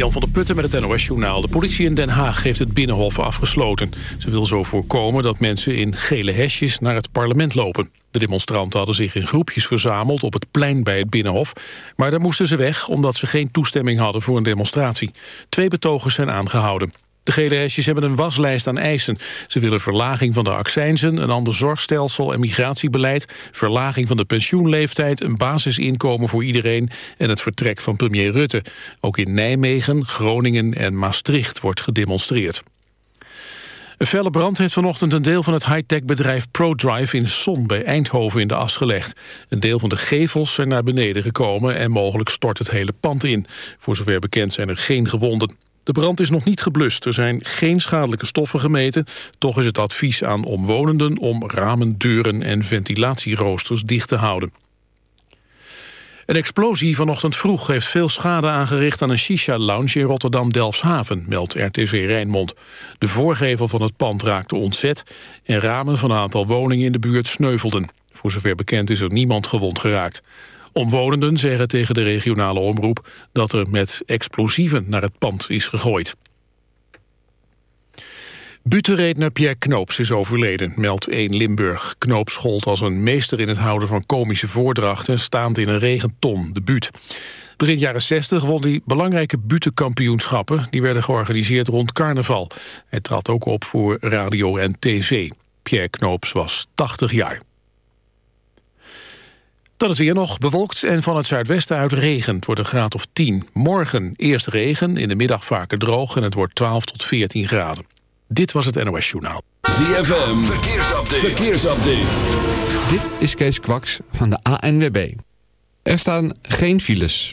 Jan van der Putten met het NOS-journaal. De politie in Den Haag heeft het Binnenhof afgesloten. Ze wil zo voorkomen dat mensen in gele hesjes naar het parlement lopen. De demonstranten hadden zich in groepjes verzameld op het plein bij het Binnenhof. Maar daar moesten ze weg omdat ze geen toestemming hadden voor een demonstratie. Twee betogers zijn aangehouden. De gele hesjes hebben een waslijst aan eisen. Ze willen verlaging van de accijnzen, een ander zorgstelsel en migratiebeleid... verlaging van de pensioenleeftijd, een basisinkomen voor iedereen... en het vertrek van premier Rutte. Ook in Nijmegen, Groningen en Maastricht wordt gedemonstreerd. Een felle brand heeft vanochtend een deel van het high-tech bedrijf ProDrive in Son bij Eindhoven in de as gelegd. Een deel van de gevels zijn naar beneden gekomen en mogelijk stort het hele pand in. Voor zover bekend zijn er geen gewonden. De brand is nog niet geblust. Er zijn geen schadelijke stoffen gemeten. Toch is het advies aan omwonenden om ramen, deuren en ventilatieroosters dicht te houden. Een explosie vanochtend vroeg heeft veel schade aangericht aan een shisha-lounge in Rotterdam-Delfshaven, meldt RTV Rijnmond. De voorgevel van het pand raakte ontzet en ramen van een aantal woningen in de buurt sneuvelden. Voor zover bekend is er niemand gewond geraakt. Omwonenden zeggen tegen de regionale omroep dat er met explosieven naar het pand is gegooid. Butenredner Pierre Knoops is overleden, meldt 1 Limburg. Knoops schold als een meester in het houden van komische voordrachten... staand in een regenton, de buut. Begin jaren 60 won hij belangrijke butenkampioenschappen... die werden georganiseerd rond carnaval. Hij trad ook op voor radio en tv. Pierre Knoops was 80 jaar. Dan is weer nog bewolkt en van het zuidwesten uit regent. wordt een graad of 10. Morgen eerst regen, in de middag vaker droog... en het wordt 12 tot 14 graden. Dit was het NOS Journaal. ZFM, verkeersupdate. verkeersupdate. Dit is Kees Kwaks van de ANWB. Er staan geen files.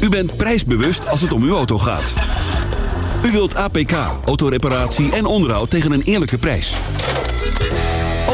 U bent prijsbewust als het om uw auto gaat. U wilt APK, autoreparatie en onderhoud tegen een eerlijke prijs.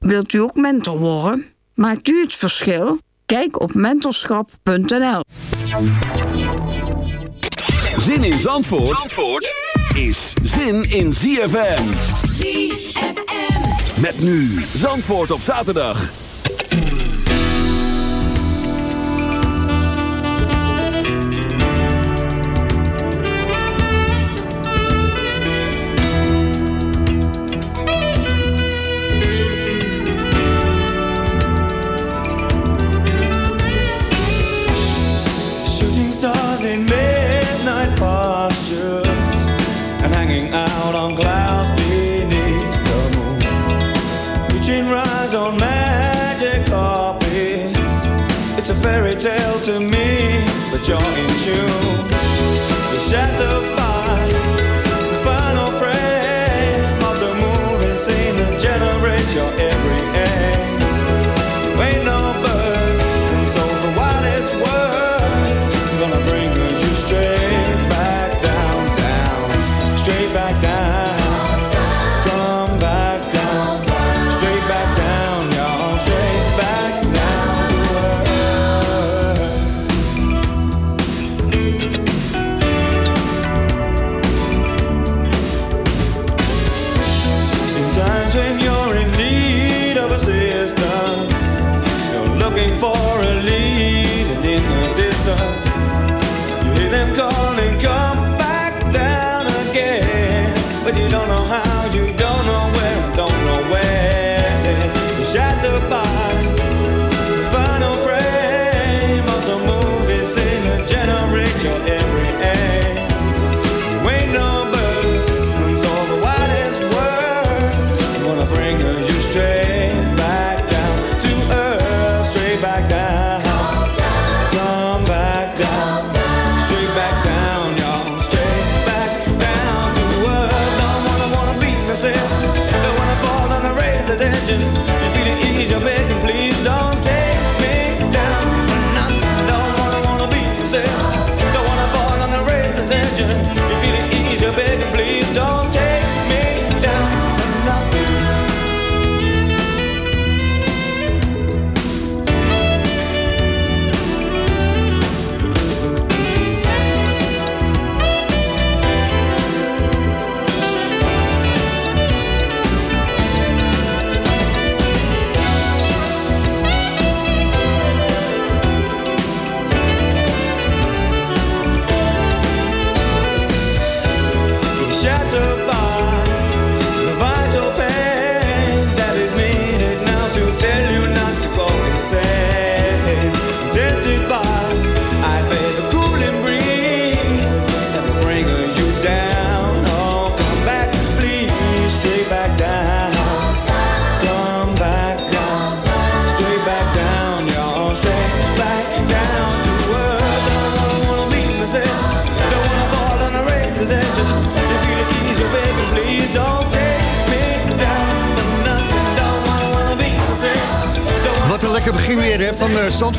Wilt u ook mentor worden? Maakt u het verschil? Kijk op mentorschap.nl. Zin in Zandvoort, Zandvoort is zin in ZFM. ZFM. Met nu Zandvoort op zaterdag.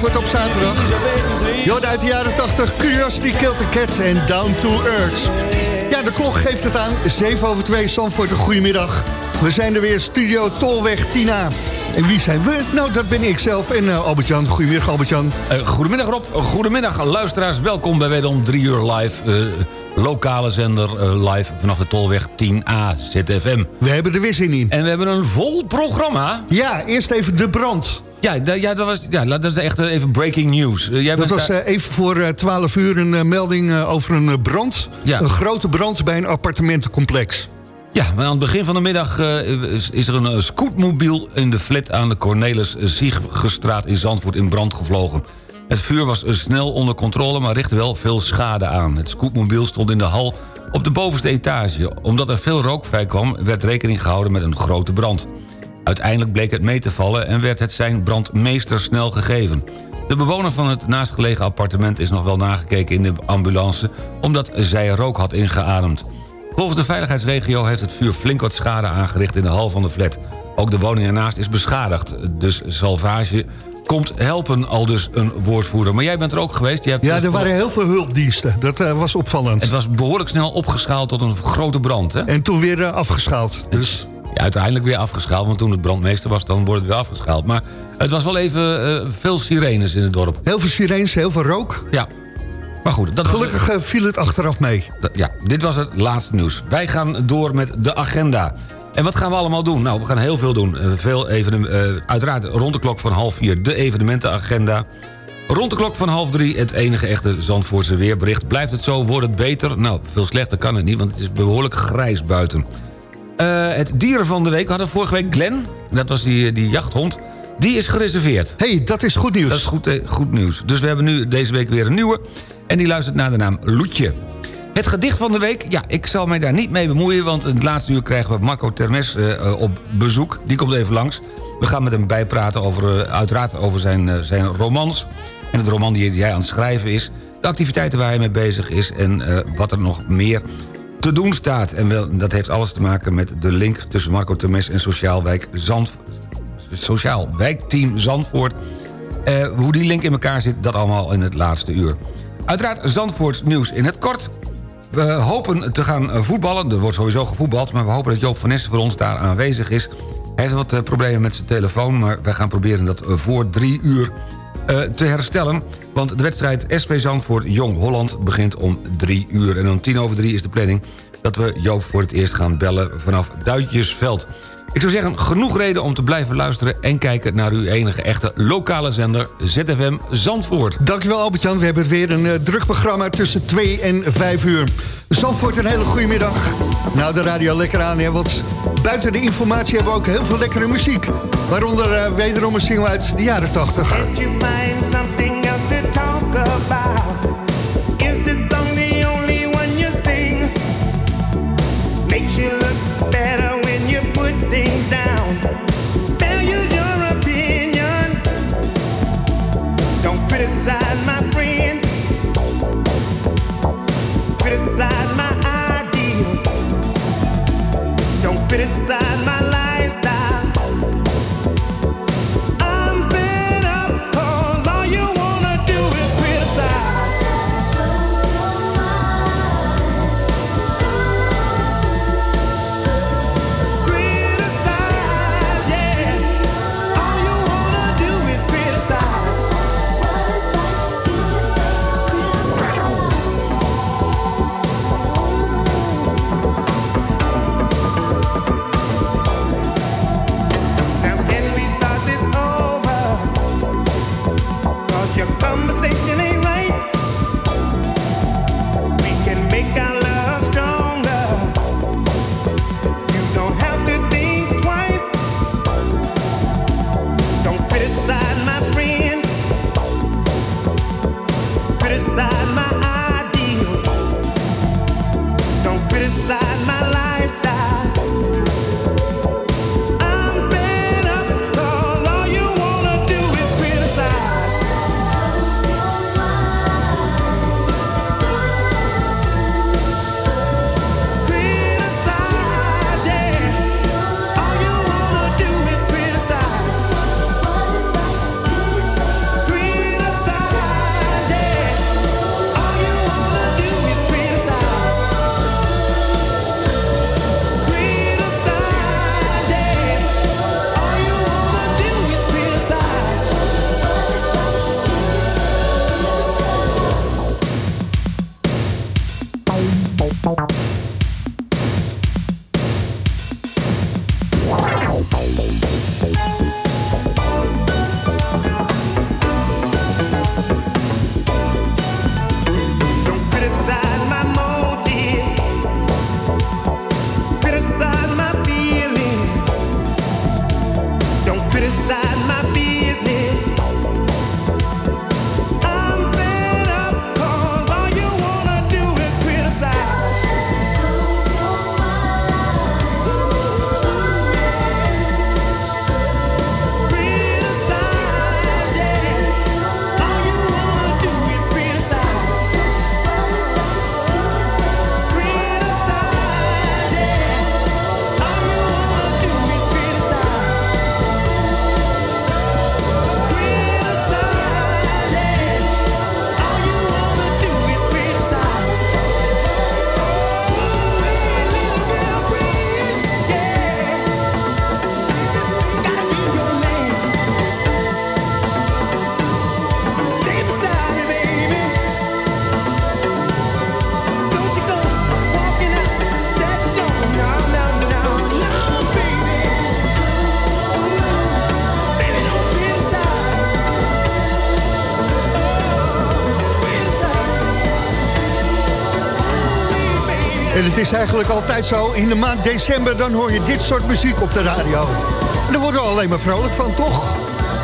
Zandvoort op zaterdag. Jorden uit de jaren 80, Curiosity Killed the Cats en Down to Earth. Ja, de klok geeft het aan. 7 over 2, Zandvoort, een goedemiddag. We zijn er weer, studio Tolweg Tina. En wie zijn we? Nou, dat ben ik zelf en eh, Albert-Jan. Goedemiddag, Albert-Jan. Eh, goedemiddag Rob, goedemiddag luisteraars. Welkom bij wederom 3 uur live. eh, lokale zender live vanaf de Tolweg 10A ZFM. We hebben er weer zin in. En we hebben een vol programma. Ja, eerst even de brand. Ja, ja, dat, was, ja dat is echt eh, even breaking news. Eh, jij Dat was daar- eh, even voor eh, 12 uur een melding over een brand. Ja. Een grote brand bij een appartementencomplex. Ja, maar aan het begin van de middag is, er een scootmobiel... in de flat aan de Cornelis Ziegestraat in Zandvoort in brand gevlogen. Het vuur was snel onder controle, maar richtte wel veel schade aan. Het scootmobiel stond in de hal op de bovenste etage. Omdat er veel rook vrijkwam, werd rekening gehouden met een grote brand. Uiteindelijk bleek het mee te vallen en werd het zijn brandmeester snel gegeven. De bewoner van het naastgelegen appartement is nog wel nagekeken in de ambulance... omdat zij rook had ingeademd. Volgens de veiligheidsregio heeft het vuur flink wat schade aangericht in de hal van de flat. Ook de woning ernaast is beschadigd. Dus salvage komt helpen, al dus een woordvoerder. Maar jij bent er ook geweest. Je hebt Ja, er waren heel veel hulpdiensten. Dat eh, was opvallend. Het was behoorlijk snel opgeschaald tot een grote brand. Hè? En toen weer eh, afgeschaald. Dus Ja, uiteindelijk weer afgeschaald, want toen het brandmeester was... dan wordt het weer afgeschaald. Maar het was wel even eh, veel sirenes in het dorp. heel veel sirenes, heel veel rook. Ja. Maar goed, dat het. Gelukkig eh, viel het achteraf mee. Ja, dit was het laatste nieuws. Wij gaan door met de agenda. En wat gaan we allemaal doen? Nou, we gaan heel veel doen. Eh, veel evenem- eh, uiteraard rond de klok van half vier de evenementenagenda. Rond de klok van half drie het enige echte Zandvoortse weerbericht. Blijft het zo, wordt het beter? Nou, veel slechter kan het niet, want het is behoorlijk grijs buiten. Eh, het dieren van de week, we hadden vorige week Glenn. Dat was die, die jachthond. Die is gereserveerd. hey, dat is goed nieuws. Dat is goed, eh, goed nieuws. Dus we hebben nu deze week weer een nieuwe. En die luistert naar de naam Loetje. Het gedicht van de week, ja, ik zal mij daar niet mee bemoeien... want in het laatste uur krijgen we Marco Termes eh, op bezoek. Die komt even langs. We gaan met hem bijpraten over, uiteraard over zijn, zijn romans... en het roman die, die hij aan het schrijven is... de activiteiten waar hij mee bezig is... en wat er nog meer te doen staat. En dat heeft alles te maken met de link tussen Marco Termes... en Sociaal, Wijk Zand, Sociaal Wijkteam Zandvoort... Eh, hoe die link in elkaar zit, dat allemaal in het laatste uur. Uiteraard Zandvoorts nieuws in het kort. We hopen te gaan eh, voetballen. Er wordt sowieso gevoetbald, maar we hopen dat Joop van Ness voor ons daar aanwezig is. Hij heeft wat eh, problemen met zijn telefoon... maar wij gaan proberen dat voor drie uur te herstellen. Want de wedstrijd SV Zandvoort Jong Holland begint om drie uur. En om tien over drie is de planning dat we Joop voor het eerst gaan bellen vanaf Duitjesveld. Ik zou zeggen, genoeg reden om te blijven luisteren... en kijken naar uw enige echte lokale zender ZFM Zandvoort. Dankjewel Albert-Jan. We hebben weer een eh, druk programma tussen 2 en 5 uur. Zandvoort, een hele goede middag. Nou, de radio lekker aan, hè, want buiten de informatie hebben we ook heel veel lekkere muziek. Waaronder eh, wederom een single uit de jaren 80. Can't you find something else to talk about? Is this song the only one you sing? Makes you look criticize is eigenlijk altijd zo, in de maand december... dan hoor je dit soort muziek op de radio. En daar worden we alleen maar vrolijk van, toch?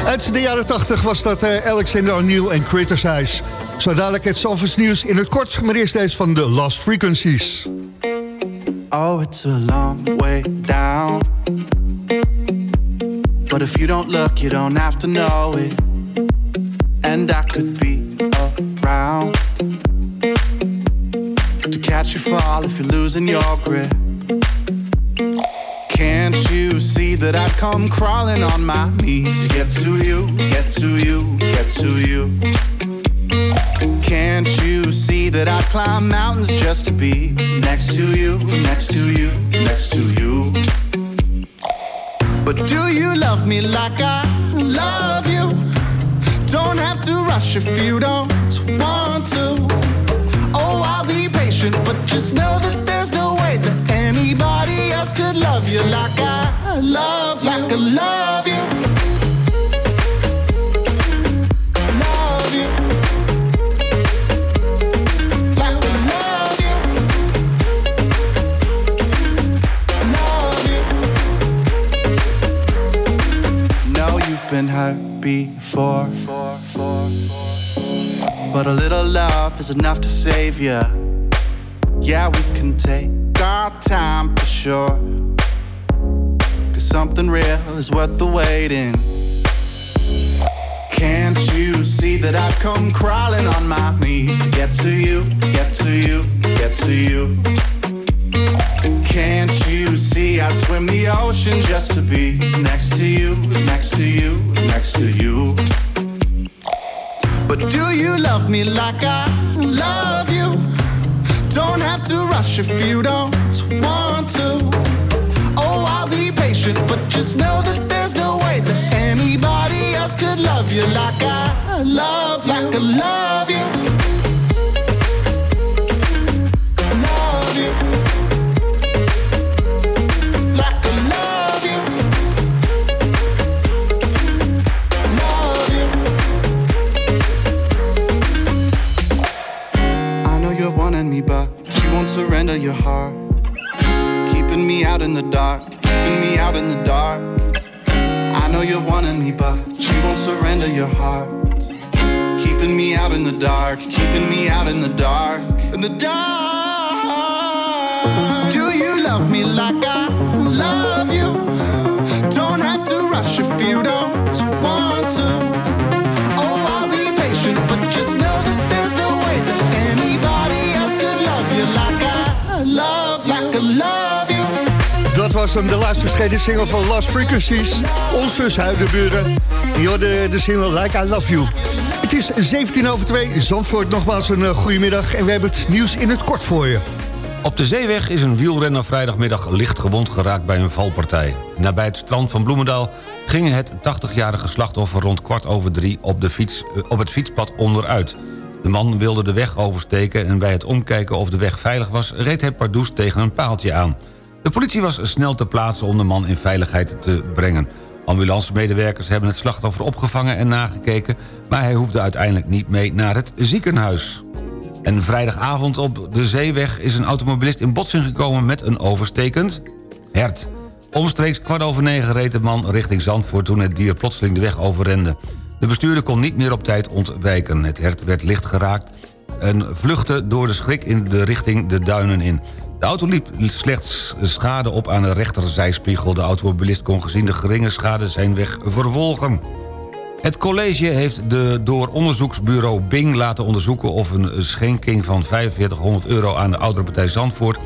Uit de jaren 80 was dat eh, Alexander O'Neill en Criticize. Zo dadelijk het Zalvers nieuws in het kort... maar eerst deze van de Lost Frequencies. Oh, it's a long way down. But if you don't look, you don't have to know it. And I could be you're losing your grip. Can't you see that I'd come crawling on my knees to get to you, get to you, get to you? Can't you see that I'd climb mountains just to be next to you, next to you, next to you? But do you love me like I love you? Don't have to rush if you don't enough to save you. Yeah, we can take our time for sure. Cause something real is worth the waiting. Can't you see that I've come crawling on my knees to get to you, get to you, get to you? Can't you see I'd swim the ocean just to be next to you, next to you, next to you? But do you love me like I love you? Don't have to rush if you don't want to. Oh, I'll be patient, but just know that there's no way that anybody else could love you like I love. Like I love you. Won't your heart. Keeping me out in the dark, keeping me out in the dark. I know you're wanting me, but you won't surrender your heart. Keeping me out in the dark, keeping me out in the dark, in the dark. Do you love me like I love you? De laatst verschenen single van Lost Frequencies. Onze zuidenburen. Je hoorde de single Like I Love You. Het is 17 over 2. Zandvoort, nogmaals een uh, goedemiddag. En we hebben het nieuws in het kort voor je. Op de zeeweg is een wielrenner vrijdagmiddag licht gewond geraakt bij een valpartij. Nabij het strand van Bloemendaal ging het 80-jarige slachtoffer rond kwart over drie op, de fiets, eh, op het fietspad onderuit. De man wilde de weg oversteken en bij het omkijken of de weg veilig was... reed hij pardoes tegen een paaltje aan. De politie was snel te plaatsen om de man in veiligheid te brengen. Ambulancemedewerkers hebben het slachtoffer opgevangen en nagekeken... maar hij hoefde uiteindelijk niet mee naar het ziekenhuis. En vrijdagavond op de zeeweg is een automobilist in botsing gekomen... met een overstekend hert. Omstreeks kwart over negen reed de man richting Zandvoort... toen het dier plotseling de weg overrende. De bestuurder kon niet meer op tijd ontwijken. Het hert werd licht geraakt en vluchtte door de schrik in de richting de duinen in. De auto liep slechts schade op aan de rechterzijspiegel. De automobilist kon gezien de geringe schade zijn weg vervolgen. Het college heeft de door onderzoeksbureau Bing laten onderzoeken... of een schenking van 4500 euro aan de oudere partij Zandvoort...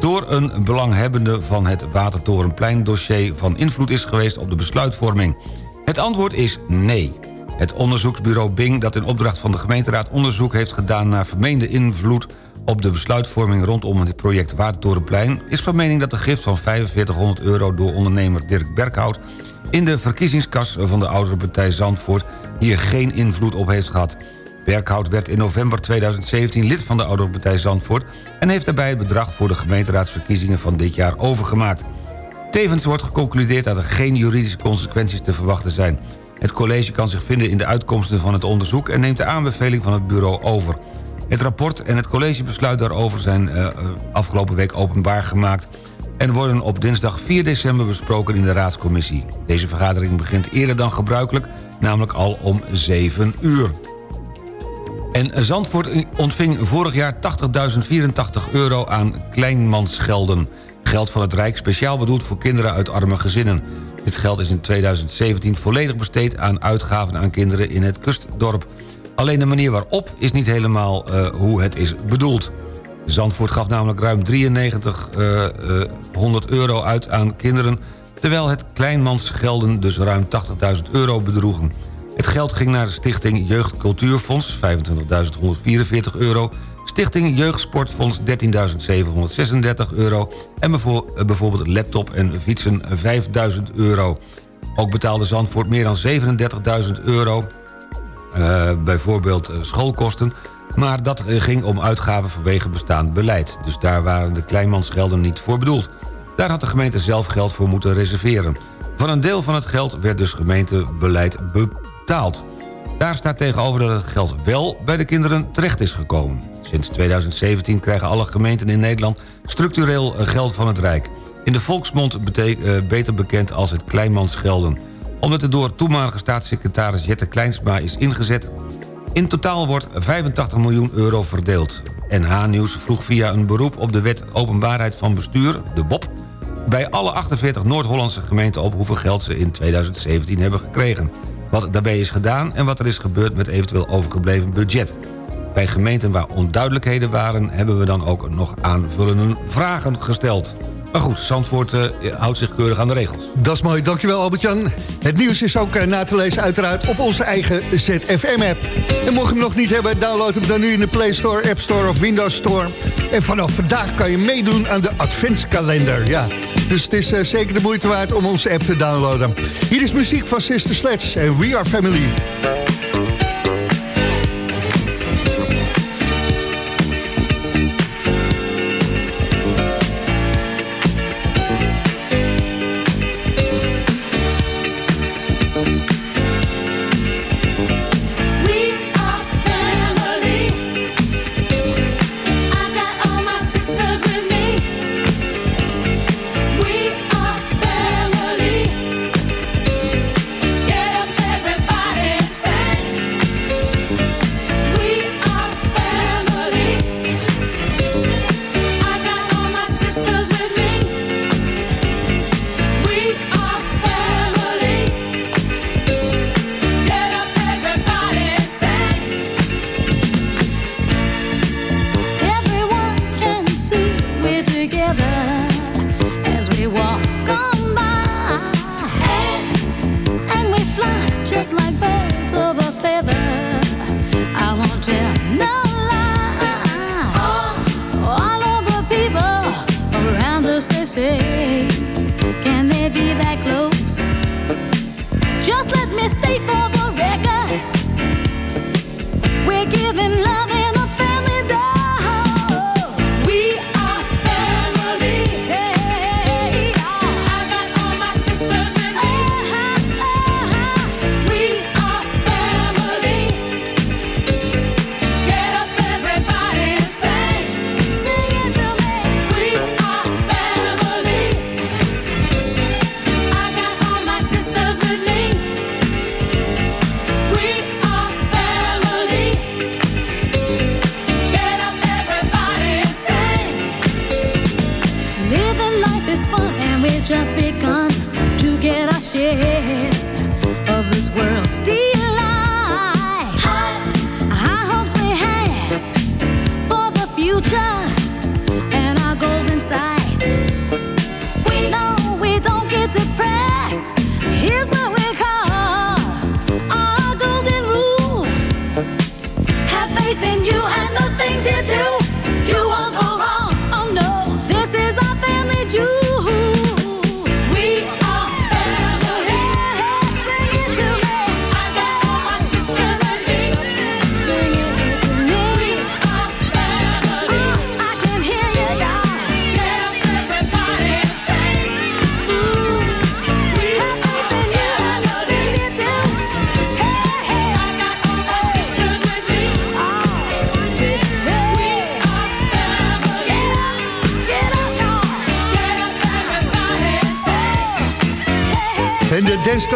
door een belanghebbende van het Watertorenplein-dossier... van invloed is geweest op de besluitvorming. Het antwoord is nee. Het onderzoeksbureau Bing, dat in opdracht van de gemeenteraad... onderzoek heeft gedaan naar vermeende invloed op de besluitvorming rondom het project Watertorenplein... is van mening dat de gift van 4500 euro door ondernemer Dirk Berkhout... in de verkiezingskas van de oudere partij Zandvoort... hier geen invloed op heeft gehad. Berkhout werd in november 2017 lid van de oudere partij Zandvoort... en heeft daarbij het bedrag voor de gemeenteraadsverkiezingen van dit jaar overgemaakt. Tevens wordt geconcludeerd dat er geen juridische consequenties te verwachten zijn. Het college kan zich vinden in de uitkomsten van het onderzoek... en neemt de aanbeveling van het bureau over. Het rapport en het collegebesluit daarover zijn uh, afgelopen week openbaar gemaakt... en worden op dinsdag 4 december besproken in de raadscommissie. Deze vergadering begint eerder dan gebruikelijk, namelijk al om 7 uur. En Zandvoort ontving vorig jaar 80.084 euro aan kleinmansgelden. Geld van het Rijk speciaal bedoeld voor kinderen uit arme gezinnen. Dit geld is in 2017 volledig besteed aan uitgaven aan kinderen in het kustdorp. Alleen de manier waarop is niet helemaal uh, hoe het is bedoeld. Zandvoort gaf namelijk ruim 9300 uh, euro uit aan kinderen... terwijl het kleinmansgelden dus ruim 80.000 euro bedroegen. Het geld ging naar de stichting Jeugd Cultuurfonds, 25.144 euro... Stichting Jeugdsportfonds 13.736 euro... en bijvoorbeeld laptop en fietsen 5.000 euro. Ook betaalde Zandvoort meer dan 37.000 euro... Uh, bijvoorbeeld uh, schoolkosten... maar dat ging om uitgaven vanwege bestaand beleid. Dus daar waren de kleinmansgelden niet voor bedoeld. Daar had de gemeente zelf geld voor moeten reserveren. Van een deel van het geld werd dus gemeentebeleid betaald. Daar staat tegenover dat het geld wel bij de kinderen terecht is gekomen. Sinds 2017 krijgen alle gemeenten in Nederland structureel geld van het Rijk. In de volksmond beter bekend als het kleinmansgelden. Omdat het door toenmalige staatssecretaris Jette Kleinsma is ingezet... In totaal wordt 85 miljoen euro verdeeld. NH Nieuws vroeg via een beroep op de wet openbaarheid van bestuur, de WOP... bij alle 48 Noord-Hollandse gemeenten op hoeveel geld ze in 2017 hebben gekregen. Wat daarbij is gedaan en wat er is gebeurd met eventueel overgebleven budget. Bij gemeenten waar onduidelijkheden waren... hebben we dan ook nog aanvullende vragen gesteld. Maar goed, Zandvoort eh, houdt zich keurig aan de regels. Dat is mooi, dankjewel Albert-Jan. Het nieuws is ook eh, na te lezen uiteraard op onze eigen ZFM-app. En mocht je hem nog niet hebben, download hem dan nu in de Play Store, App Store of Windows Store. En vanaf vandaag kan je meedoen aan de adventskalender, ja. Dus het is eh, zeker de moeite waard om onze app te downloaden. Hier is muziek van Sister Sledge en We Are Family.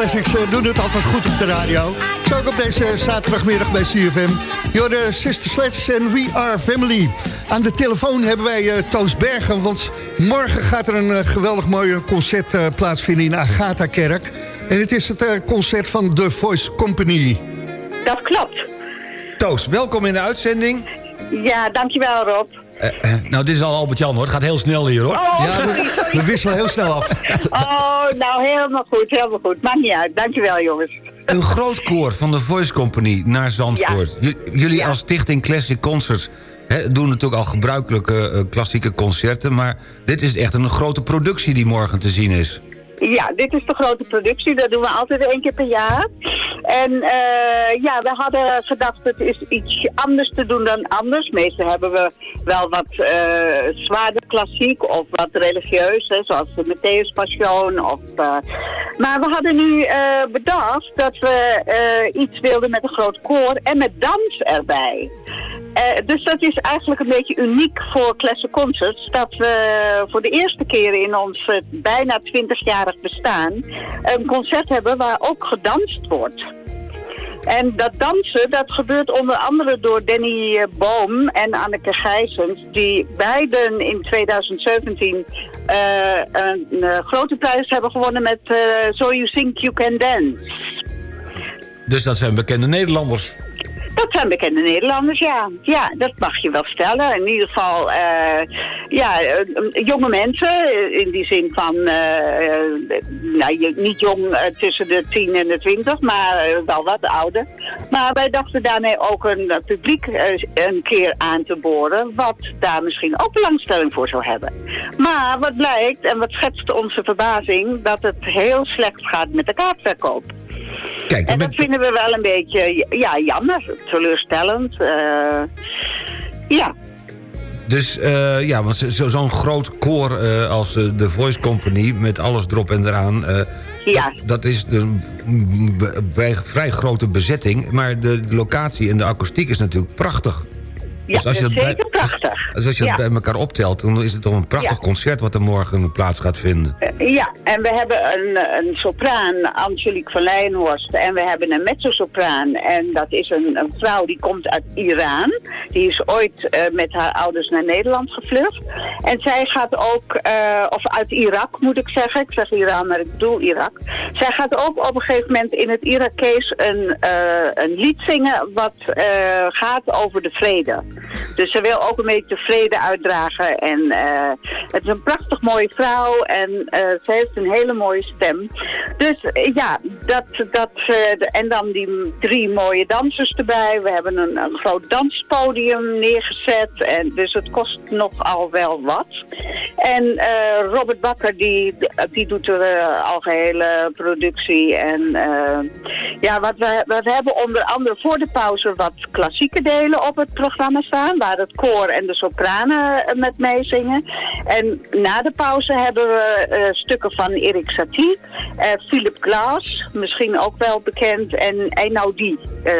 Classics eh, doen het altijd goed op de radio. Zo ook op deze zaterdagmiddag bij CFM. Jorde Sister Sledge en We Are Family. Aan de telefoon hebben wij eh, Toos Bergen, want morgen gaat er een eh, geweldig mooi concert eh, plaatsvinden in Agatha-kerk. En het is het concert van The Voice Company. Dat klopt. Toos, welkom in de uitzending. Ja, dankjewel Rob. Eh, eh, nou, dit is al Albert-Jan hoor. Het gaat heel snel hier hoor. Oh, Ja, sorry, we, sorry. we wisselen heel snel af. Oh, nou helemaal goed, helemaal goed. Maakt niet uit. Dankjewel jongens. Een groot koor van de Voice Company naar Zandvoort. Jullie Ja. als stichting Classic Concerts hè, doen natuurlijk al gebruikelijke eh, klassieke concerten... maar dit is echt een grote productie die morgen te zien is. Ja, dit is de grote productie. Dat doen we altijd één keer per jaar. En eh, ja, we hadden gedacht het is iets anders te doen dan anders. Meestal hebben we wel wat eh zwaarder klassiek of wat religieus, hè, zoals de Matthäus Passion. Of, eh, maar we hadden nu bedacht dat we iets wilden met een groot koor en met dans erbij. Eh, dus dat is eigenlijk een beetje uniek voor Classic Concerts. Dat we voor de eerste keer in ons eh, bijna 20-jarig bestaan een concert hebben waar ook gedanst wordt. En dat dansen, dat gebeurt onder andere door Danny eh, Boom en Anneke Gijsens, die beiden in 2017 eh, een grote prijs hebben gewonnen met eh, So You Think You Can Dance. Dus dat zijn bekende Nederlanders. Dat zijn bekende Nederlanders, ja. Ja, dat mag je wel stellen. In ieder geval, eh, ja, eh, jonge mensen. eh, In die zin van, eh, eh, nou, niet jong tussen de 10 en de 20, maar wel wat ouder. Maar wij dachten daarmee ook een publiek een keer aan te boren, wat daar misschien ook belangstelling voor zou hebben. Maar wat blijkt, en wat schetst onze verbazing, dat het heel slecht gaat met de kaartverkoop. Kijk, En dat vinden we wel een beetje, ja, jammer, teleurstellend. eh, ja, Dus eh, ja, want zo- zo- zo'n groot koor eh, als de Voice Company... met alles erop en eraan... Ja. dat, dat is een vrij grote bezetting. Maar de locatie en de akoestiek is natuurlijk prachtig. Ja Dus als je dat is dat bij- zeker prachtig. Dus als je ja. dat bij elkaar optelt... dan is het toch een prachtig Ja. concert... wat er morgen plaats gaat vinden. Eh, Ja, en we hebben een, een sopraan, Angelique van Leijenhorst. En we hebben een mezzosopraan. En dat is een, een vrouw die komt uit Iran. Die is ooit eh, met haar ouders naar Nederland gevlucht. En zij gaat ook, eh, of uit Irak moet ik zeggen. Ik zeg Iran, maar ik bedoel Irak. Zij gaat ook op een gegeven moment in het Irakees een, een lied zingen... wat gaat over de vrede. Dus ze wil ook een beetje de vrede uitdragen. En eh, het is een prachtig mooie vrouw en eh, ze heeft een hele mooie stem. Dus eh, ja, dat, dat, en dan die drie mooie dansers erbij. We hebben een, groot danspodium neergezet. En, dus het kost nogal wel wat. En Robert Bakker die, die doet de eh, algehele productie. En ja, wat we, we hebben onder andere voor de pauze wat klassieke delen op het programma Waar het koor en de sopranen eh, met meezingen. En na de pauze hebben we eh, stukken van Erik Satie, eh, Philip Glass, misschien ook wel bekend, en Einaudi, uh,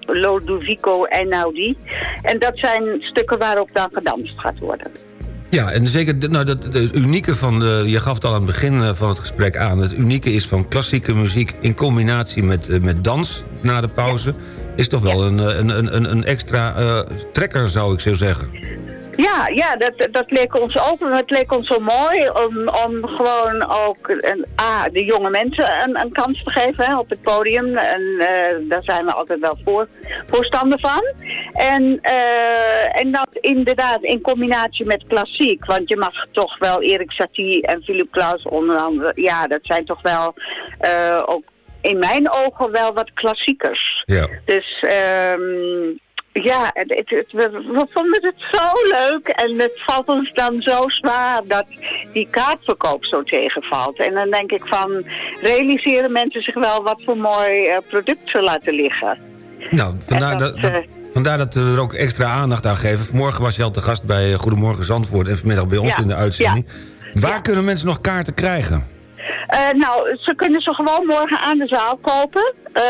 Lodovico Einaudi. En dat zijn stukken waarop dan gedanst gaat worden. Ja, en zeker nou, dat, het unieke van... De, je gaf het al aan het begin van het gesprek aan... het unieke is van klassieke muziek in combinatie met, met dans na de pauze... is toch wel een, eh, een, een, een- een extra eh, trekker, zou ik zo zeggen. Ja, ja dat, dat leek ons ook. Het leek ons zo mooi om, om gewoon ook een, A, de jonge mensen een, een kans te geven hè, op het podium. En eh, daar zijn we altijd wel voor, voorstander van. En, en dat inderdaad in combinatie met klassiek. Want je mag toch wel Erik Satie en Philip Klaus onder andere. Ja, dat zijn toch wel ook in mijn ogen wel wat klassiekers. Ja. Dus ehm, ja, het, het, we, we vonden het zo leuk en het valt ons dan zo zwaar dat die kaartverkoop zo tegenvalt. En dan denk ik van, realiseren mensen zich wel wat voor mooi eh, product ze laten liggen. Nou, vandaar dat, dat, dat- eh, vandaar dat we er ook extra aandacht aan geven. Vanmorgen was je al te gast bij eh, Goedemorgen Zandvoort... en vanmiddag bij ons Ja, in de uitzending. Waar kunnen mensen nog kaarten krijgen? Eh, nou, ze kunnen ze gewoon morgen aan de zaal kopen. Eh,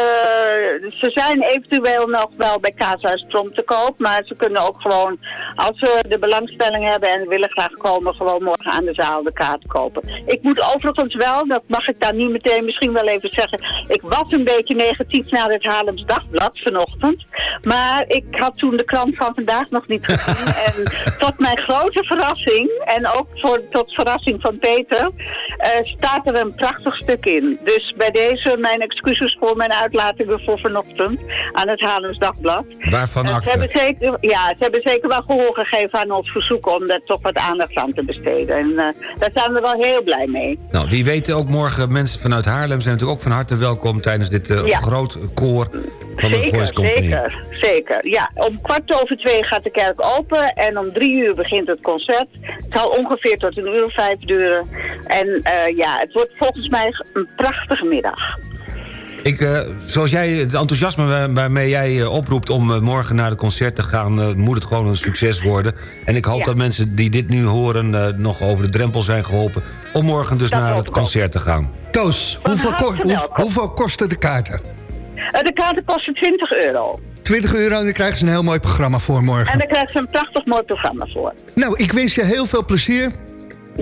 ze zijn eventueel nog wel bij Kaashuis Trom te koop. Maar ze kunnen ook gewoon, als ze de belangstelling hebben en willen graag komen, gewoon morgen aan de zaal de kaart kopen. Ik moet overigens wel, dat mag ik daar niet meteen misschien wel even zeggen. Ik was een beetje negatief naar het Haarlems Dagblad vanochtend. Maar ik had toen de krant van vandaag nog niet gezien. en tot mijn grote verrassing, en ook voor, tot verrassing van Peter, eh, staat er een prachtig stuk in. Dus bij deze mijn excuses voor mijn uitlatingen voor vanochtend aan het Haarlems Dagblad. Waarvan Eh, ze, hebben zeker, ja, ze hebben zeker wel gehoor gegeven aan ons verzoek om daar toch wat aandacht aan te besteden. En eh, daar zijn we wel heel blij mee. Nou, wie weet ook morgen mensen vanuit Haarlem... zijn natuurlijk ook van harte welkom tijdens dit Ja. groot koor van de Voice Company. zeker, zeker. Ja, om kwart over twee gaat de kerk open en om drie uur begint het concert. Het zal ongeveer tot een uur of vijf duren. En eh, ja, het wordt volgens mij een prachtige middag. Ik, eh, zoals jij, het enthousiasme waar- waarmee jij eh, oproept om eh, morgen naar het concert te gaan... eh, moet het gewoon een succes worden. En ik hoop Ja. dat mensen die dit nu horen eh, nog over de drempel zijn geholpen... om morgen dus Dat naar het concert te gaan. Toos, hoeveel, ko- hoe- hoeveel kosten de kaarten? Eh, de kaarten kosten 20 euro. 20 euro en dan krijgen ze een heel mooi programma voor morgen. En daar krijgen ze een prachtig mooi programma voor. Nou, ik wens je heel veel plezier.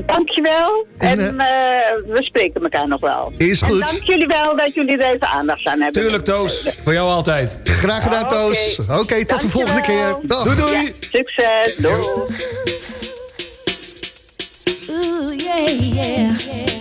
Dankjewel. En, en eh, eh, we spreken elkaar nog wel. Is goed. Dank jullie wel dat jullie er even aandacht aan hebben. Tuurlijk, Toos. Voor jou altijd. Graag gedaan. Toos. Oké, tot de volgende keer. Dag. Doei, doei. Succes. Doei. Yeah, yeah.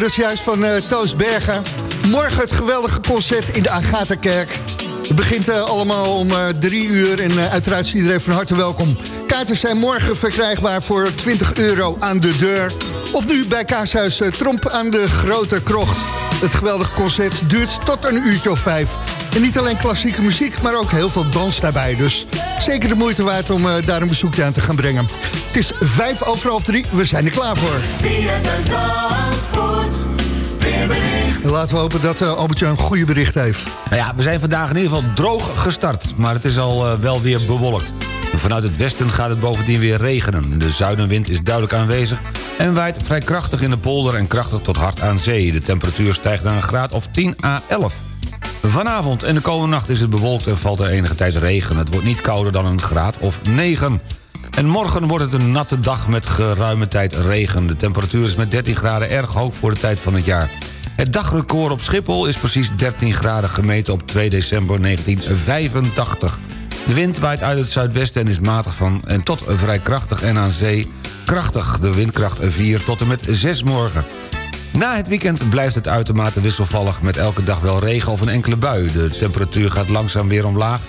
Dus juist van uh, Toos Bergen. Morgen het geweldige concert in de Agatha-kerk. Het begint eh, allemaal om uh, drie uur en uiteraard is iedereen van harte welkom. Kaarten zijn morgen verkrijgbaar voor 20 euro aan de deur. Of nu bij Kaashuis Tromp aan de Grote Krocht. Het geweldige concert duurt tot een uurtje of vijf. En niet alleen klassieke muziek, maar ook heel veel dans daarbij. Dus zeker de moeite waard om daar een bezoekje aan te gaan brengen. Het is vijf over half drie, we zijn er klaar voor. Laten we hopen dat uh, Albertje een goede bericht heeft. Nou ja, we zijn vandaag in ieder geval droog gestart, maar het is al uh, wel weer bewolkt. Vanuit het westen gaat het bovendien weer regenen. De zuidenwind is duidelijk aanwezig en waait vrij krachtig in de polder en krachtig tot hard aan zee. De temperatuur stijgt naar een graad of 10 à 11. Vanavond en de komende nacht is het bewolkt en valt er enige tijd regen. Het wordt niet kouder dan een graad of 9. En morgen wordt het een natte dag met geruime tijd regen. De temperatuur is met 13 graden erg hoog voor de tijd van het jaar. Het dagrecord op Schiphol is precies 13 graden gemeten op 2 december 1985. De wind waait uit het zuidwesten en is matig van en tot vrij krachtig en aan zee krachtig. De windkracht 4 tot en met 6 morgen. Na het weekend blijft het uitermate wisselvallig... met elke dag wel regen of een enkele bui. De temperatuur gaat langzaam weer omlaag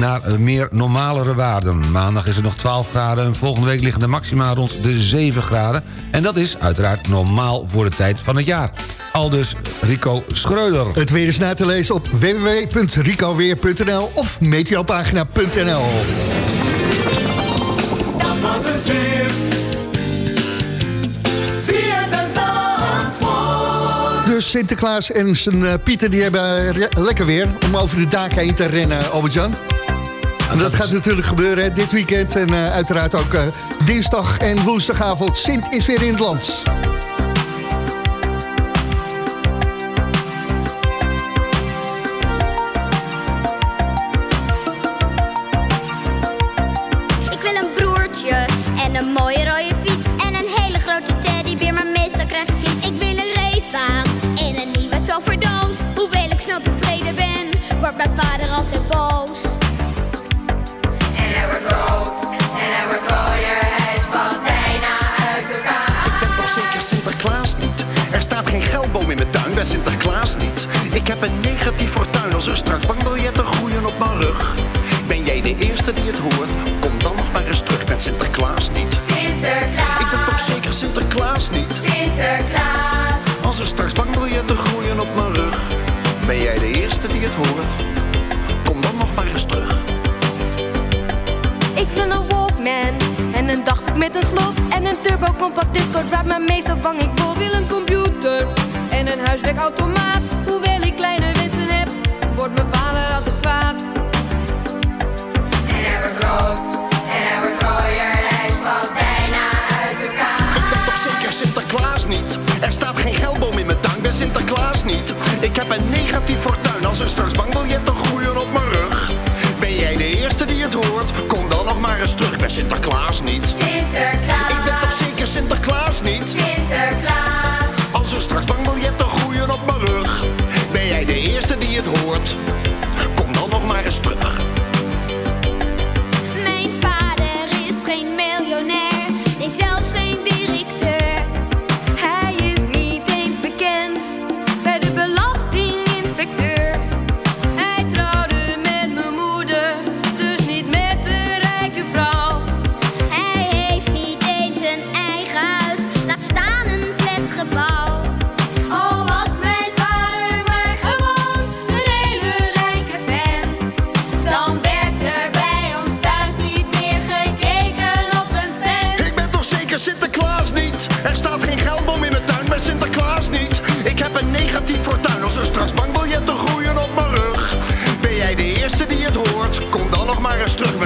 naar meer normalere waarden. Maandag is het nog 12 graden en volgende week liggen de maxima rond de 7 graden. En dat is uiteraard normaal voor de tijd van het jaar. Aldus Rico Schreuder. Het weer is na te lezen op www.ricoweer.nl of meteopagina.nl. Dat was het weer. Dus Sinterklaas en zijn uh, Pieter die hebben lekker weer om over de daken heen te rennen, Albert-Jan. En dat gaat natuurlijk gebeuren dit weekend en uh, uiteraard ook uh, dinsdag en woensdagavond. Sint is weer in het land. Ik wil een broertje in mijn tuin bij Sinterklaas niet. Ik heb een negatief fortuin als er straks bankbiljetten groeien op mijn rug. Ben jij de eerste die het hoort? Kom dan nog maar eens terug met Sinterklaas niet. Sinterklaas. Ik ben toch zeker Sinterklaas niet? Sinterklaas. Als er straks bankbiljetten groeien op mijn rug. Ben jij de eerste die het hoort? Kom dan nog maar eens terug. Ik wil een Walkman en een dagboek met een slot en een turbo compact discord waar maar meestal vang ik bot. Wil een computer en een huiswerkautomaat. Hoewel ik kleine wensen heb, wordt mijn vader altijd kwaad. En hij wordt rood, en hij wordt rooier, hij spat bijna uit elkaar. Ik ben toch zeker Sinterklaas niet? Er staat geen geldboom in mijn tuin bij Sinterklaas niet. Ik heb een negatief fortuin als er straks bankbiljetten groeien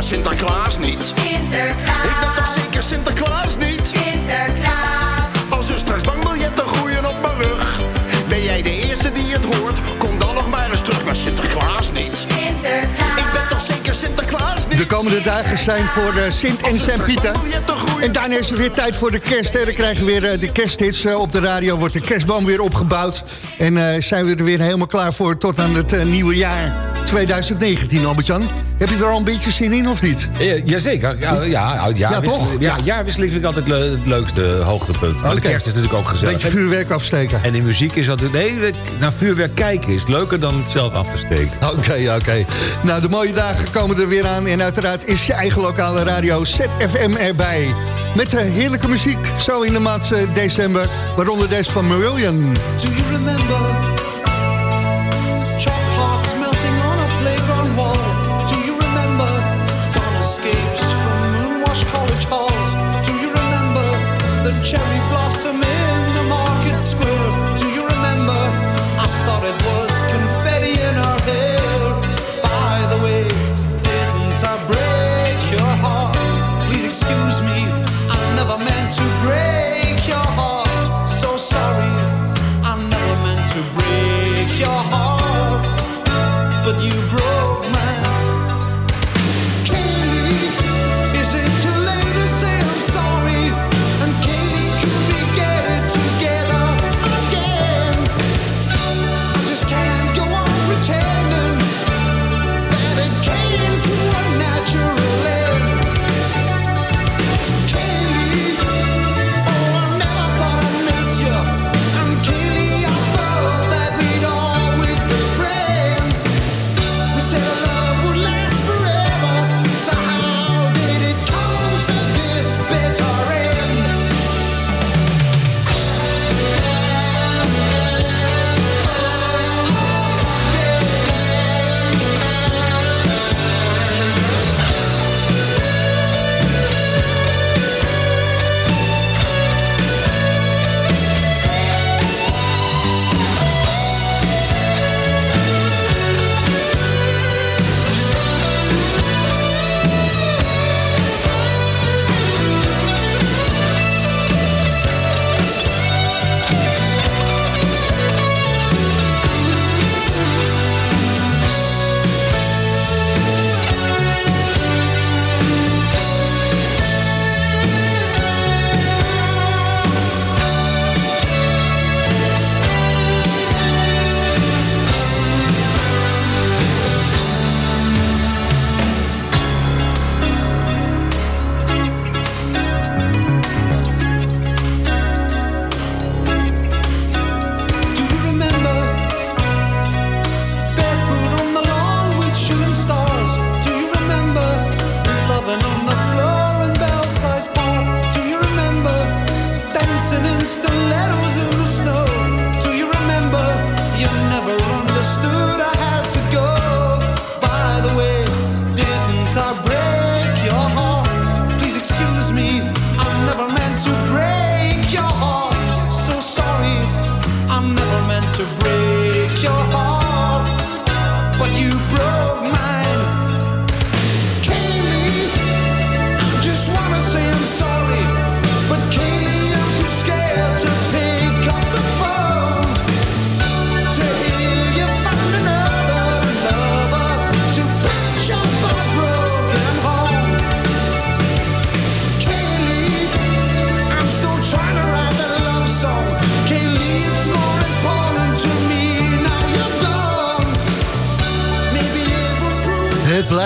Sinterklaas niet. Sinterklaas. Ik ben toch zeker Sinterklaas niet? Sinterklaas. Als er straks bankbiljetten groeien op mijn rug. Ben jij de eerste die het hoort? Kom dan nog maar eens terug bij Sinterklaas niet. Sinterklaas. Ik ben toch zeker Sinterklaas niet? De komende dagen zijn voor uh, Sint en Sint Pieter. En daarna is het weer tijd voor de kerst. Hè. Dan krijgen we weer uh, de kersthits uh, op de radio. Wordt de kerstboom weer opgebouwd. En zijn we er weer helemaal klaar voor tot aan het nieuwe jaar 2019, Albert-Jan. Heb je er al een beetje zin in of niet? Ja, jazeker. Ja, ja, oud jaarwisseling- toch? Ja, jaarwisseling vind ik altijd le- het leukste hoogtepunt. Maar de kerst is natuurlijk ook gezellig. Beetje vuurwerk afsteken. En in muziek is dat... Nee, de- naar vuurwerk kijken is leuker dan het zelf af te steken. Oké, oké. Nou, de mooie dagen komen er weer aan. En uiteraard is je eigen lokale radio ZFM erbij. Met eh, heerlijke muziek, zo in de maand eh, december. Waaronder deze van Marillion. Do you remember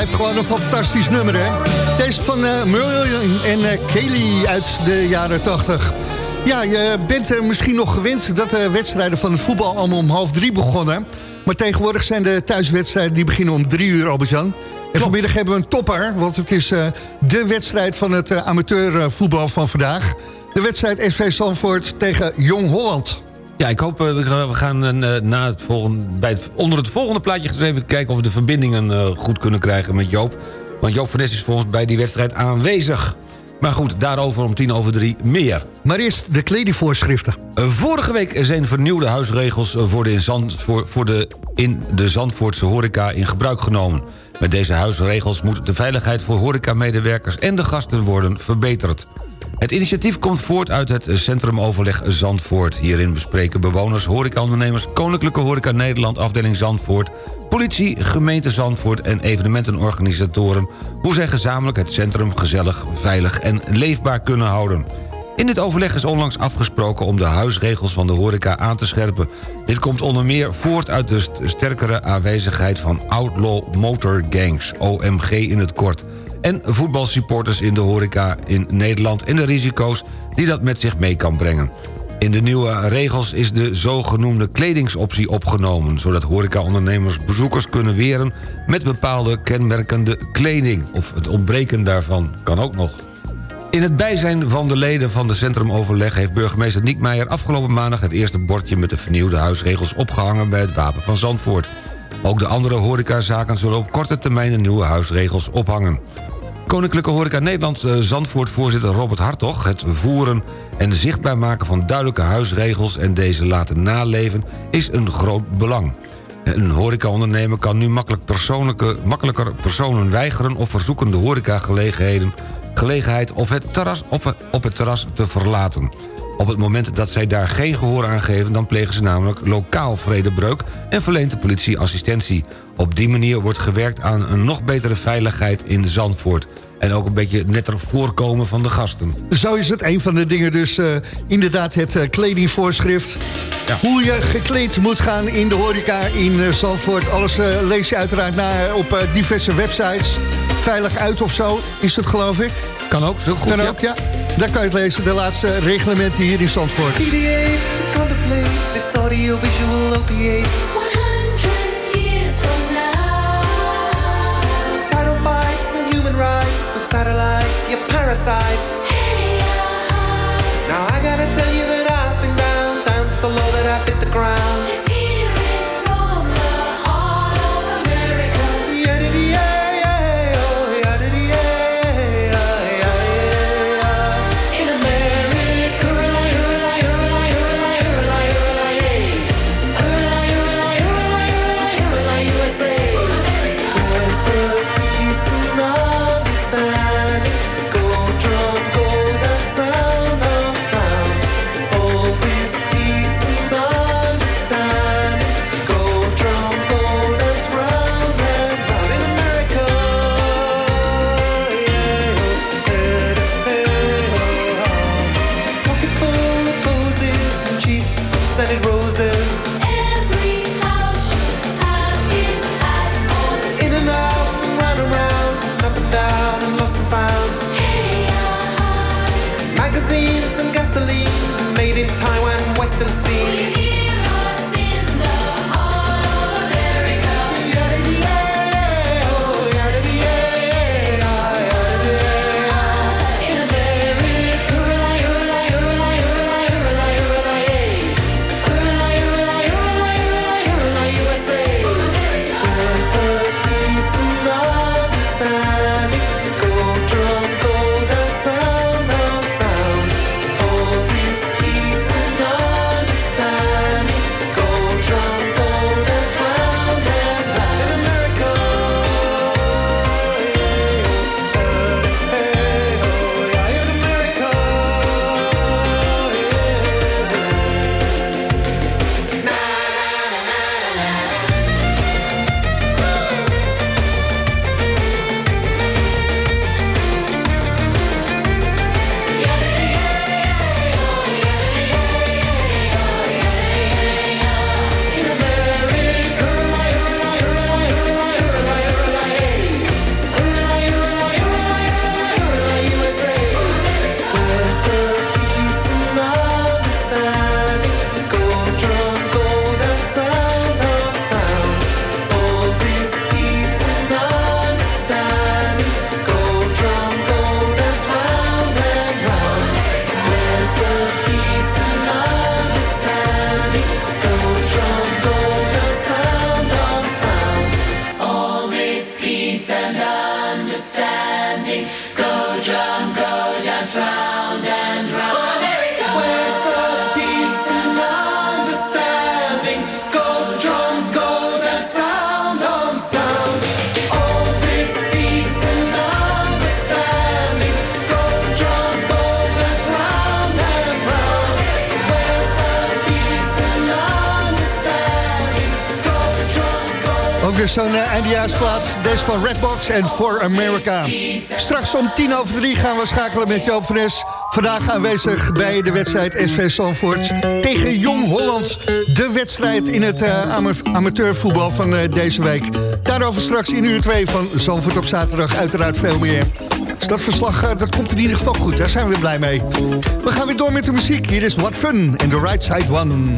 blijft gewoon een fantastisch nummer, hè? Deze van Marillion en eh, Kelly uit de jaren 80. Ja, je bent eh, misschien nog gewend dat de wedstrijden van het voetbal allemaal om half drie begonnen. Maar tegenwoordig zijn de thuiswedstrijden die beginnen om drie uur, Albert-Jan. En vanmiddag hebben we een topper, want het is de wedstrijd van het amateurvoetbal van vandaag. De wedstrijd SV Zandvoort tegen Jong Holland. Ja, ik hoop, eh, we gaan- eh, na het volgende, bij het, onder het volgende plaatje eens even kijken... of we de verbindingen eh, goed kunnen krijgen met Joop. Want Joop van Nes is voor ons bij die wedstrijd aanwezig. Maar goed, daarover om tien over drie meer. Maar eerst de kledingvoorschriften. Vorige week zijn vernieuwde huisregels voor de, in Zand, voor, voor de in de Zandvoortse horeca in gebruik genomen. Met deze huisregels moet de veiligheid voor horecamedewerkers en de gasten worden verbeterd. Het initiatief komt voort uit het Centrumoverleg Zandvoort. Hierin bespreken bewoners, horecaondernemers... Koninklijke Horeca Nederland afdeling Zandvoort... politie, gemeente Zandvoort en evenementenorganisatoren... hoe zij gezamenlijk het centrum gezellig, veilig en leefbaar kunnen houden. In dit overleg is onlangs afgesproken om de huisregels van de horeca aan te scherpen. Dit komt onder meer voort uit de st- sterkere aanwezigheid van Outlaw Motor Gangs, OMG in het kort... en voetbalsupporters in de horeca in Nederland en de risico's die dat met zich mee kan brengen. In de nieuwe regels is de zogenoemde kledingsoptie opgenomen... zodat horecaondernemers bezoekers kunnen weren met bepaalde kenmerkende kleding. Of het ontbreken daarvan kan ook nog. In het bijzijn van de leden van de centrumoverleg... heeft burgemeester Niekmeijer afgelopen maandag... het eerste bordje met de vernieuwde huisregels opgehangen... bij het Wapen van Zandvoort. Ook de andere horecazaken zullen op korte termijn... de nieuwe huisregels ophangen. Koninklijke Horeca Nederland eh, Zandvoort-voorzitter Robert Hartog... het voeren en zichtbaar maken van duidelijke huisregels... en deze laten naleven, is een groot belang. Een horecaondernemer kan nu makkelijk persoonlijke, makkelijker personen weigeren... of verzoeken de horecagelegenheden gelegenheid of het terras, of op het terras te verlaten. Op het moment dat zij daar geen gehoor aan geven... dan plegen ze namelijk lokaal vredebreuk en verleent de politie assistentie. Op die manier wordt gewerkt aan een nog betere veiligheid in Zandvoort. En ook een beetje netter voorkomen van de gasten. Zo is het een van de dingen dus eh, inderdaad het eh, kledingvoorschrift. Hoe je gekleed moet gaan in de horeca in eh, Zandvoort. Alles lees je uiteraard na op diverse websites. Veilig uit of zo is het geloof ik. Kan ook, is ook goed, Kan ja. ook, ja. Daar kan je het lezen, de laatste reglementen hier in Zandvoort. Audiovisual opiate. 100 years from now. Satellites, parasites. I gotta tell you that I've been down, down so low that I hit the ground. eindejaarsplaats. Des van Redbox en For America. Straks om tien over drie gaan we schakelen met Joop van Vandaag aanwezig bij de wedstrijd SV Sanford tegen Jong Holland. De wedstrijd in het uh, amateurvoetbal van eh, deze week. Daarover straks in uur 2 van Sanford op zaterdag uiteraard veel meer. Dus dat verslag eh, dat komt in ieder geval goed, daar zijn we blij mee. We gaan weer door met de muziek. Hier is What Fun in The Right Side One.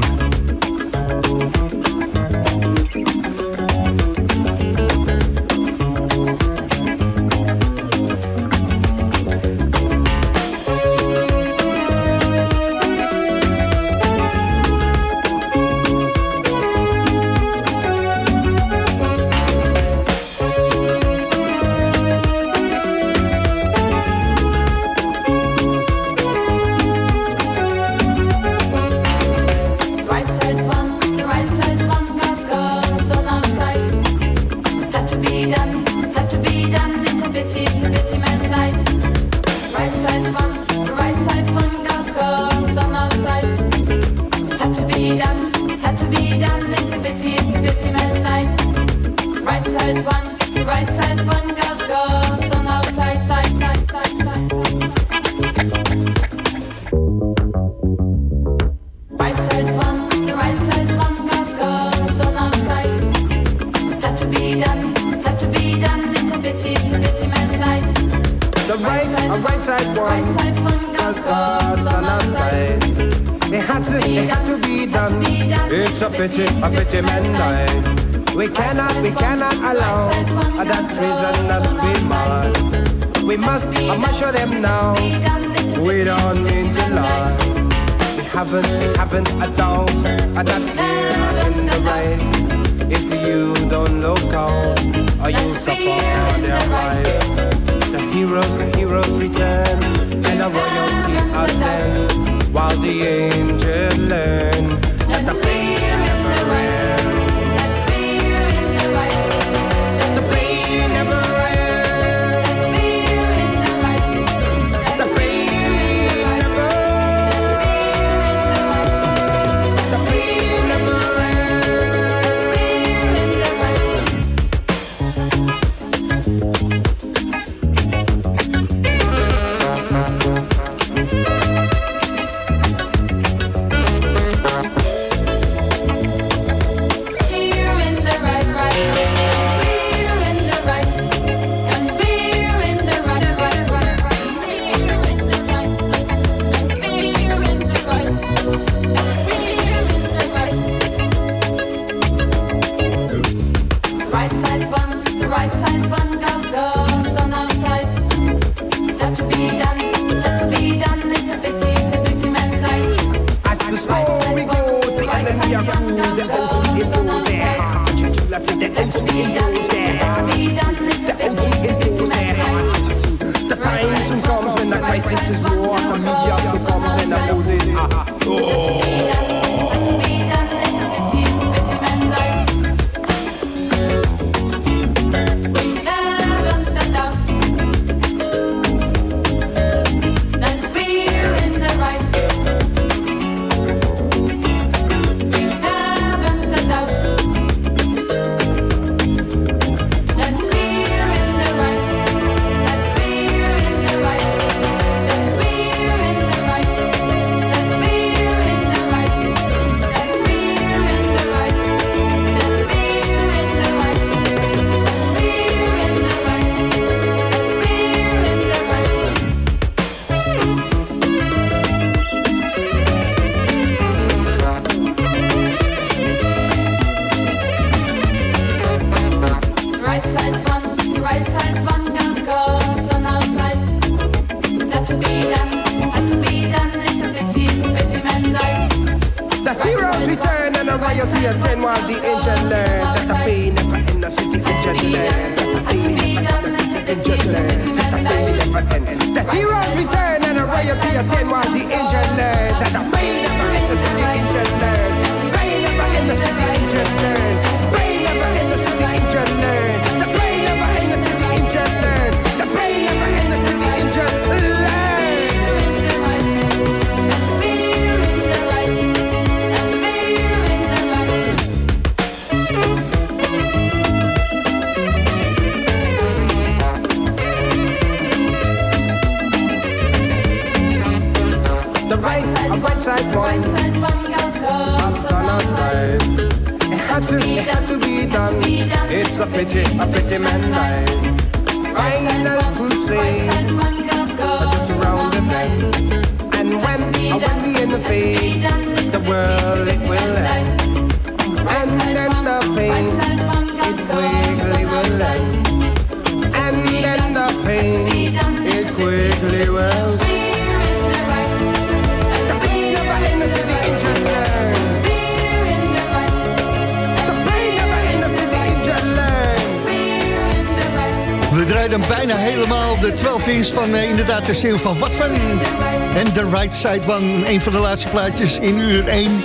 Right Side One, een van de laatste plaatjes in uur 1.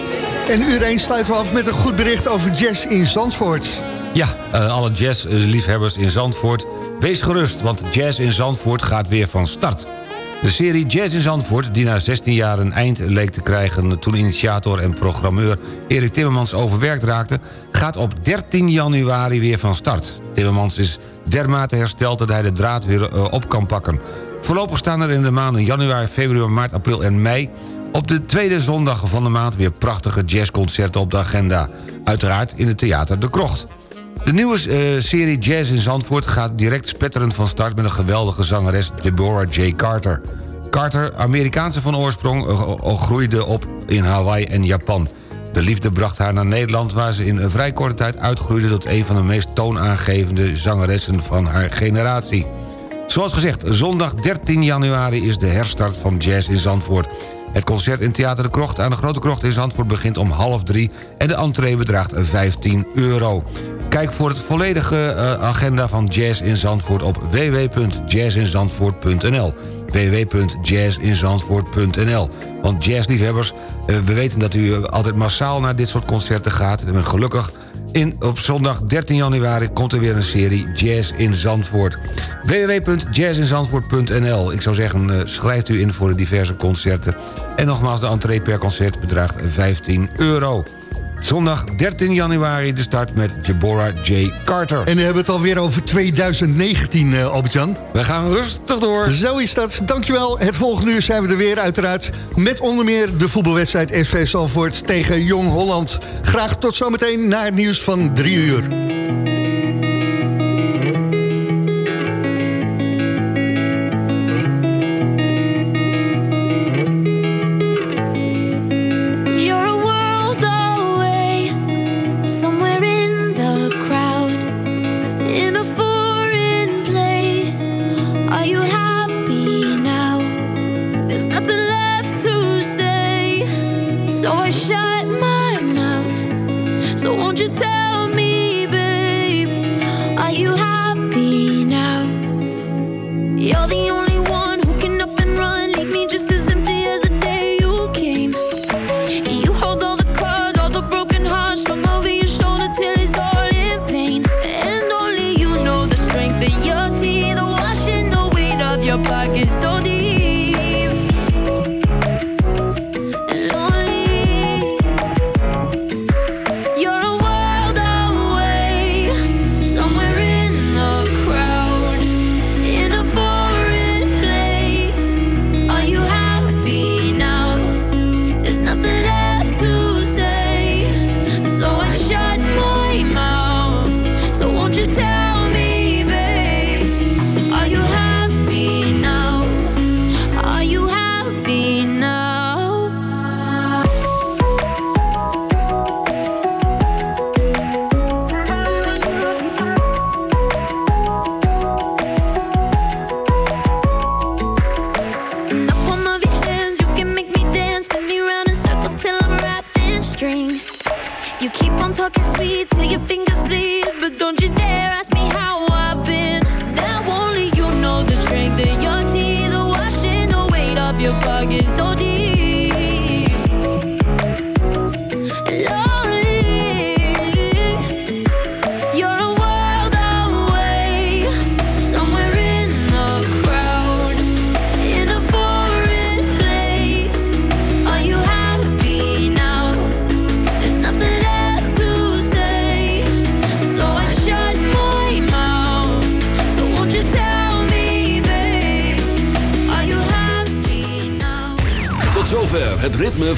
En uur 1 sluiten we af met een goed bericht over jazz in Zandvoort. Ja, eh, alle jazzliefhebbers in Zandvoort, wees gerust... want Jazz in Zandvoort gaat weer van start. De serie Jazz in Zandvoort, die na 16 jaar een eind leek te krijgen... toen initiator en programmeur Erik Timmermans overwerkt raakte... gaat op 13 januari weer van start. Timmermans is dermate hersteld dat hij de draad weer eh, op kan pakken. Voorlopig staan er in de maanden januari, februari, maart, april en mei... op de tweede zondag van de maand weer prachtige jazzconcerten op de agenda. Uiteraard in het Theater De Krocht. De nieuwe eh, serie Jazz in Zandvoort gaat direct spetterend van start... met een geweldige zangeres Deborah J. Carter. Carter, Amerikaanse van oorsprong, eh, eh, groeide op in Hawaii en Japan. De liefde bracht haar naar Nederland... waar ze in een vrij korte tijd uitgroeide... tot een van de meest toonaangevende zangeressen van haar generatie. Zoals gezegd, zondag 13 januari is de herstart van Jazz in Zandvoort. Het concert in Theater de Krocht aan de Grote Krocht in Zandvoort begint om half drie... en de entree bedraagt 15 euro. Kijk voor het volledige eh, agenda van Jazz in Zandvoort op www.jazzinzandvoort.nl www.jazzinzandvoort.nl Want jazzliefhebbers, eh, we weten dat u altijd massaal naar dit soort concerten gaat... en gelukkig in, op zondag 13 januari komt er weer een serie Jazz in Zandvoort. www.jazzinzandvoort.nl Ik zou zeggen, eh, schrijft u in voor de diverse concerten. En nogmaals, de entree per concert bedraagt 15 euro. Zondag 13 januari de start met Deborah J. Carter. En we hebben het alweer over 2019, eh, Albert-Jan. We gaan rustig door. Zo is dat. Dankjewel. Het volgende uur zijn we er weer uiteraard. Met onder meer de voetbalwedstrijd SV Salvoort tegen Jong Holland. Graag tot zometeen na het nieuws van 3 uur.